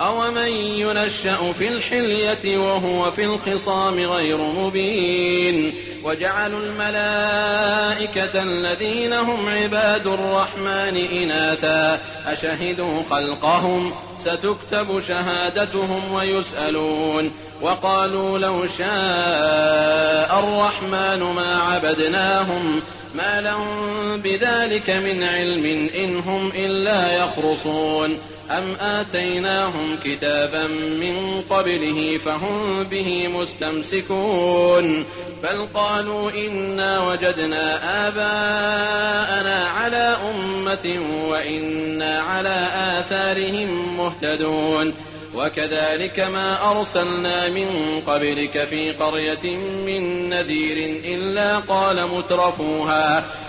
أومن ينشأ في الحلية وهو في الخصام غير مبين وجعلوا الملائكة الذين هم عباد الرحمن إناثا أشهدوا خلقهم ستكتب شهادتهم ويسألون وقالوا لو شاء الرحمن ما عبدناهم ما لهم بذلك من علم إن هم إلا يخرصون أم آتيناهم كتابا من قبله فهم به مستمسكون بل قالوا إنا وجدنا آباءنا على أمة وإنا على آثارهم مهتدون وكذلك ما أرسلنا من قبلك في قرية من نذير إلا قال مترفوها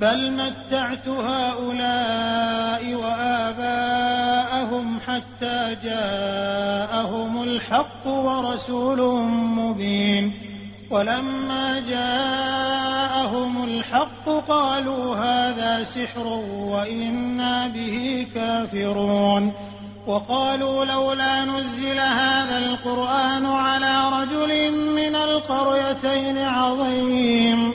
بل متعت هؤلاء وآباءهم حتى جاءهم الحق ورسول مبين. ولما جاءهم الحق قالوا هذا سحر وإنا به كافرون. وقالوا لولا نزل هذا القرآن على رجل من القريتين عظيم.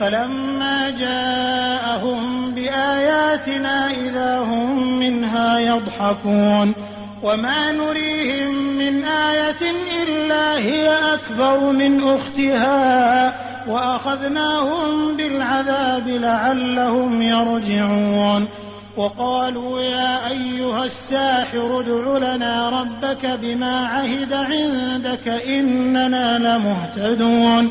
فلما جاءهم بآياتنا إذا هم منها يضحكون وما نريهم من آية إلا هي أكبر من أختها وأخذناهم بالعذاب لعلهم يرجعون وقالوا يا أيها الساحر ادع لنا ربك بما عهد عندك إننا لمهتدون